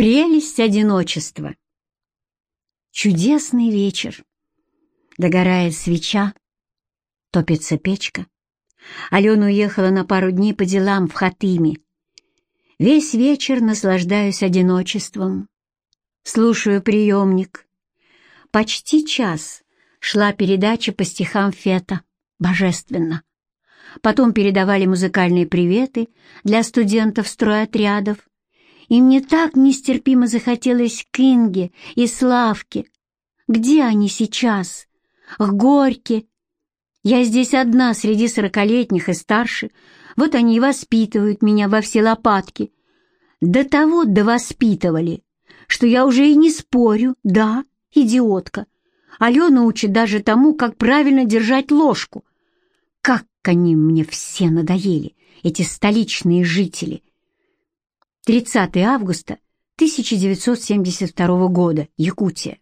Прелесть одиночества. Чудесный вечер. Догорает свеча, топится печка. Алена уехала на пару дней по делам в Хатыме. Весь вечер наслаждаюсь одиночеством. Слушаю приемник. Почти час шла передача по стихам Фета. Божественно. Потом передавали музыкальные приветы для студентов стройотрядов. И мне так нестерпимо захотелось к Инге и Славке. Где они сейчас? К Горьке. Я здесь одна среди сорокалетних и старше. Вот они и воспитывают меня во все лопатки. До того довоспитывали, что я уже и не спорю, да, идиотка. Алена учит даже тому, как правильно держать ложку. Как они мне все надоели, эти столичные жители. 30 августа 1972 года, Якутия.